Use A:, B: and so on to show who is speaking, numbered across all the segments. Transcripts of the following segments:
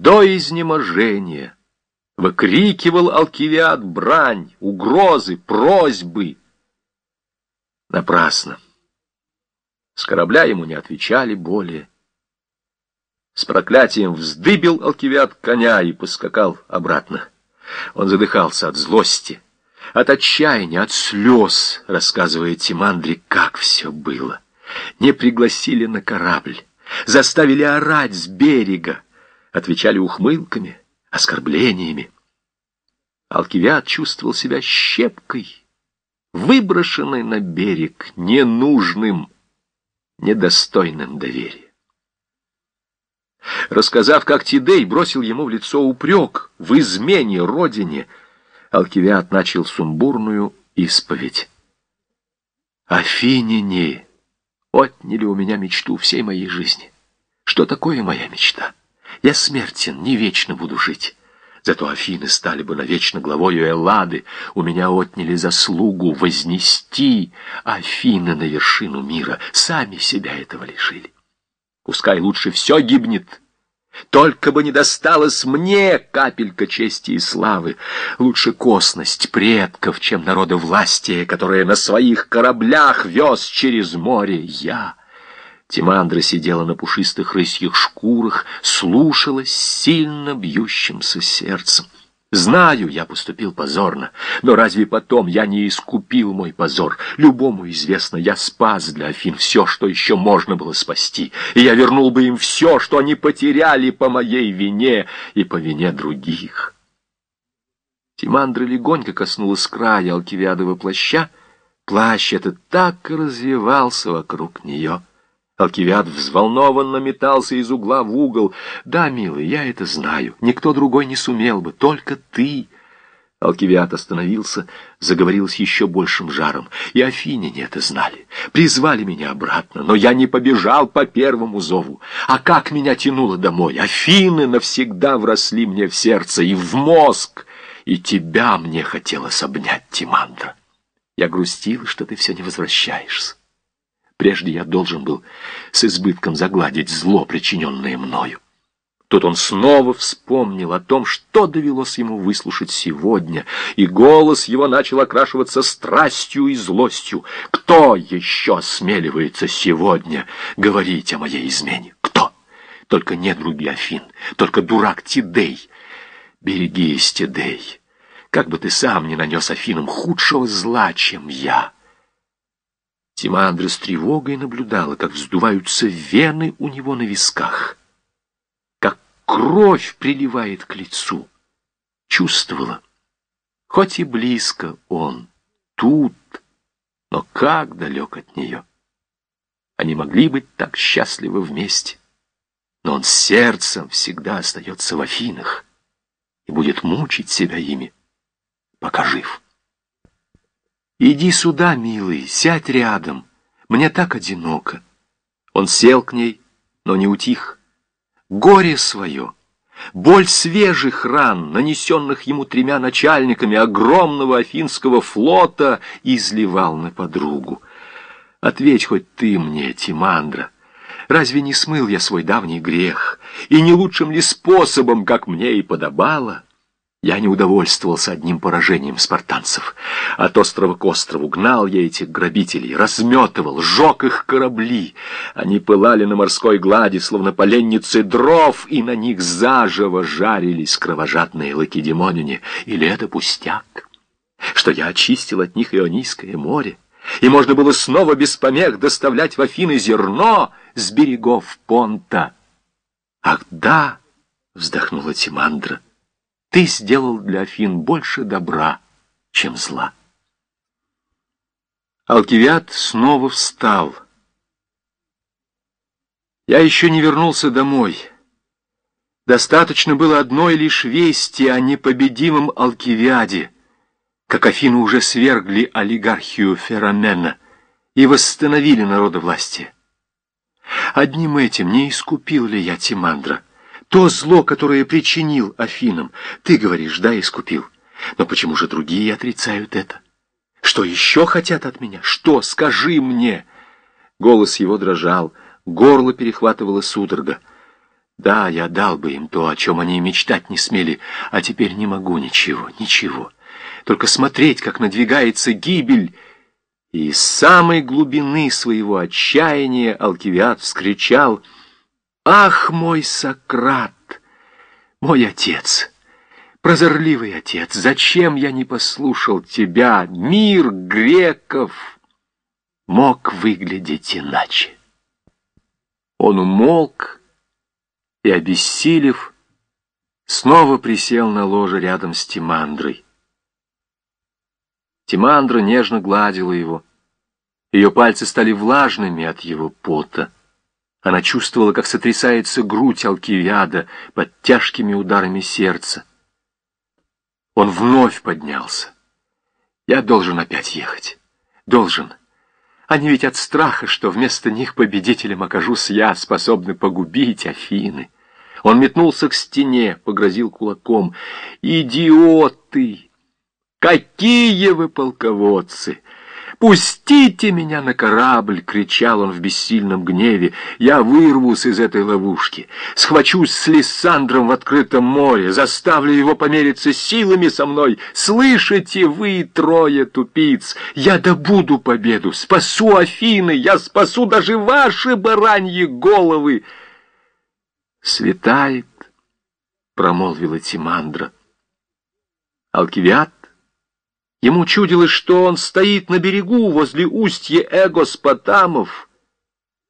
A: до изнеможения выкрикивал Алкивиад брань, угрозы, просьбы. Напрасно. С корабля ему не отвечали более. С проклятием вздыбил Алкивиад коня и поскакал обратно. Он задыхался от злости, от отчаяния, от слез, рассказывая Тимандре, как все было. Не пригласили на корабль, заставили орать с берега, отвечали ухмылками, оскорблениями. Алкивиад чувствовал себя щепкой, выброшенной на берег, ненужным, недостойным доверия. Рассказав, как Тидей бросил ему в лицо упрек в измене родине, Алкивиад начал сумбурную исповедь. «Афиняне отняли у меня мечту всей моей жизни. Что такое моя мечта? Я смертен, не вечно буду жить». Зато Афины стали бы навечно главою Эллады. У меня отняли заслугу вознести Афины на вершину мира. Сами себя этого лишили. Пускай лучше все гибнет. Только бы не досталось мне капелька чести и славы. Лучше косность предков, чем народа власти, которые на своих кораблях вез через море я. Тимандра сидела на пушистых рысьих шкурах, слушалась сильно бьющимся сердцем. Знаю, я поступил позорно, но разве потом я не искупил мой позор? Любому известно, я спас для Афин все, что еще можно было спасти, и я вернул бы им все, что они потеряли по моей вине и по вине других. Тимандра легонько коснулась края алкивиадова плаща, плащ этот так и развивался вокруг нее. Алкивиад взволнованно метался из угла в угол. «Да, милый, я это знаю. Никто другой не сумел бы, только ты». Алкивиад остановился, заговорил с еще большим жаром. И афиняне это знали. Призвали меня обратно, но я не побежал по первому зову. А как меня тянуло домой? Афины навсегда вросли мне в сердце и в мозг. И тебя мне хотелось обнять, Тимандра. Я грустила, что ты все не возвращаешься. Прежде я должен был с избытком загладить зло, причиненное мною. Тут он снова вспомнил о том, что довелось ему выслушать сегодня, и голос его начал окрашиваться страстью и злостью. Кто еще осмеливается сегодня говорить о моей измене? Кто? Только недруги Афин, только дурак Тидей. Берегись, Тидей, как бы ты сам не нанес Афинам худшего зла, чем я». Тимандра с тревогой наблюдала, как вздуваются вены у него на висках, как кровь приливает к лицу. Чувствовала, хоть и близко он, тут, но как далек от нее. Они могли быть так счастливы вместе, но он сердцем всегда остается в Афинах и будет мучить себя ими, пока жив. «Иди сюда, милый, сядь рядом. Мне так одиноко». Он сел к ней, но не утих. Горе свое, боль свежих ран, нанесенных ему тремя начальниками огромного афинского флота, изливал на подругу. «Ответь хоть ты мне, Тимандра». Разве не смыл я свой давний грех? И не лучшим ли способом, как мне и подобало?» Я не удовольствовался одним поражением спартанцев. От острова к острову гнал я этих грабителей, разметывал, сжег их корабли. Они пылали на морской глади, словно поленницы дров, и на них заживо жарились кровожадные лакедемоняне. Или это пустяк, что я очистил от них Ионийское море, и можно было снова без помех доставлять в Афины зерно с берегов Понта. «Ах да!» — вздохнула Тимандра — ты сделал для Афин больше добра, чем зла. Алкивиад снова встал. Я еще не вернулся домой. Достаточно было одной лишь вести о непобедимом Алкивиаде, как Афины уже свергли олигархию Феромена и восстановили народовластие. Одним этим не искупил ли я Тимандра? То зло, которое причинил Афинам, ты говоришь, да, искупил. Но почему же другие отрицают это? Что еще хотят от меня? Что? Скажи мне!» Голос его дрожал, горло перехватывало судорога. Да, я дал бы им то, о чем они и мечтать не смели, а теперь не могу ничего, ничего. Только смотреть, как надвигается гибель. И из самой глубины своего отчаяния Алкивиад вскричал «Ах, мой Сократ, мой отец!» Прозорливый отец, зачем я не послушал тебя? Мир греков мог выглядеть иначе. Он умолк и, обессилев, снова присел на ложе рядом с Тимандрой. Тимандра нежно гладила его. Ее пальцы стали влажными от его пота. Она чувствовала, как сотрясается грудь Алкивиада под тяжкими ударами сердца. Он вновь поднялся. Я должен опять ехать. Должен. Они ведь от страха, что вместо них победителем окажусь я, способны погубить Афины. Он метнулся к стене, погрозил кулаком. «Идиоты! Какие вы полководцы! «Пустите меня на корабль!» — кричал он в бессильном гневе. «Я вырвусь из этой ловушки, схвачусь с Лиссандром в открытом море, заставлю его помериться силами со мной. Слышите вы, трое тупиц, я добуду победу, спасу Афины, я спасу даже ваши бараньи головы!» «Светает!» — промолвила Тимандра. Алкивиад Ему чудилось, что он стоит на берегу возле устья Эгоспотамов,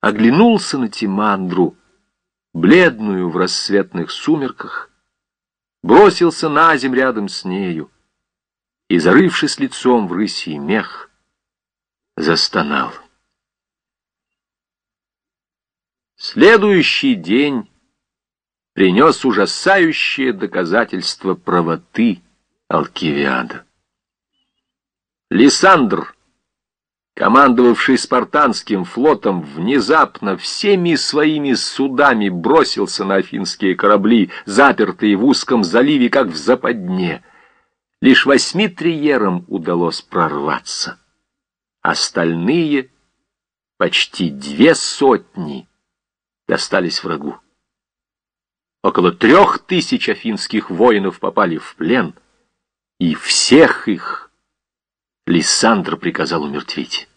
A: оглянулся на Тимандру, бледную в рассветных сумерках, бросился на земь рядом с нею и, зарывшись лицом в рысий мех, застонал. Следующий день принес ужасающее доказательство правоты Алкивиада. Лисандр, командовавший спартанским флотом, внезапно всеми своими судами бросился на афинские корабли, запертые в узком заливе, как в западне. Лишь восьми триерам удалось прорваться. Остальные, почти две сотни, достались врагу. Около трех тысяч афинских воинов попали в плен, и всех их Лиссандр приказал умертвить.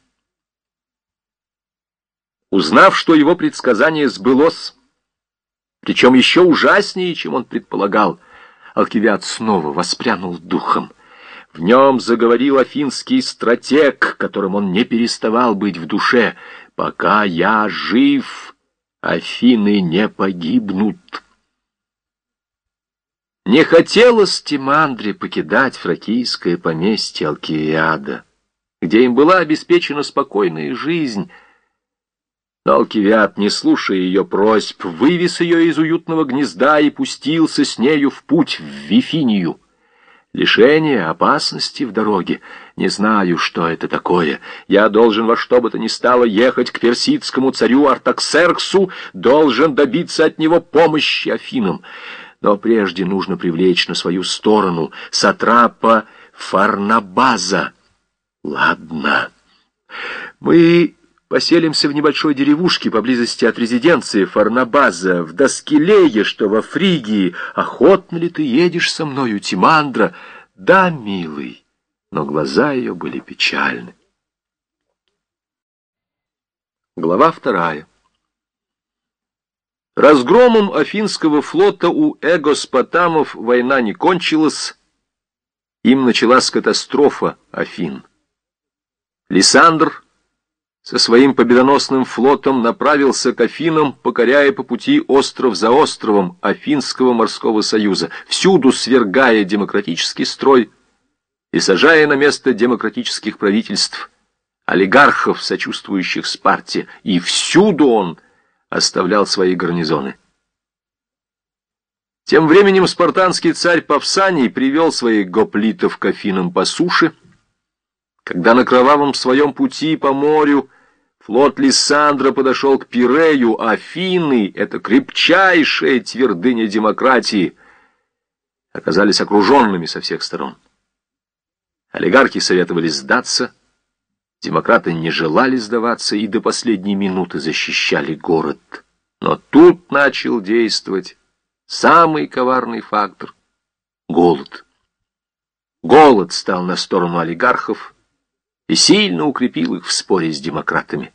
A: Узнав, что его предсказание сбылось, причем еще ужаснее, чем он предполагал, Алкивиад снова воспрянул духом. В нем заговорил афинский стратег, которым он не переставал быть в душе. «Пока я жив, Афины не погибнут». Не хотелось Тимандре покидать фракийское поместье Алкивиада, где им была обеспечена спокойная жизнь. Но Алкивиад, не слушая ее просьб, вывез ее из уютного гнезда и пустился с нею в путь в Вифинию. Лишение, опасности в дороге. Не знаю, что это такое. Я должен во что бы то ни стало ехать к персидскому царю Артаксерксу, должен добиться от него помощи Афинам. Но прежде нужно привлечь на свою сторону сатрапа Фарнабаза. Ладно. Мы поселимся в небольшой деревушке поблизости от резиденции Фарнабаза, в Доскилее, что во Фригии. Охотно ли ты едешь со мною, Тимандра? Да, милый. Но глаза ее были печальны. Глава вторая. Разгромом Афинского флота у Эгоспотамов война не кончилась, им началась катастрофа Афин. Лисандр со своим победоносным флотом направился к Афинам, покоряя по пути остров за островом Афинского морского союза, всюду свергая демократический строй и сажая на место демократических правительств, олигархов, сочувствующих Спарте, и всюду он – оставлял свои гарнизоны. Тем временем спартанский царь Павсаний привел своих гоплитов к Афинам по суше, когда на кровавом своем пути по морю флот Лиссандра подошел к Пирею, Афины, это крепчайшая твердыня демократии, оказались окруженными со всех сторон. Олигархи советовали сдаться, Демократы не желали сдаваться и до последней минуты защищали город. Но тут начал действовать самый коварный фактор — голод. Голод стал на сторону олигархов и сильно укрепил их в споре с демократами.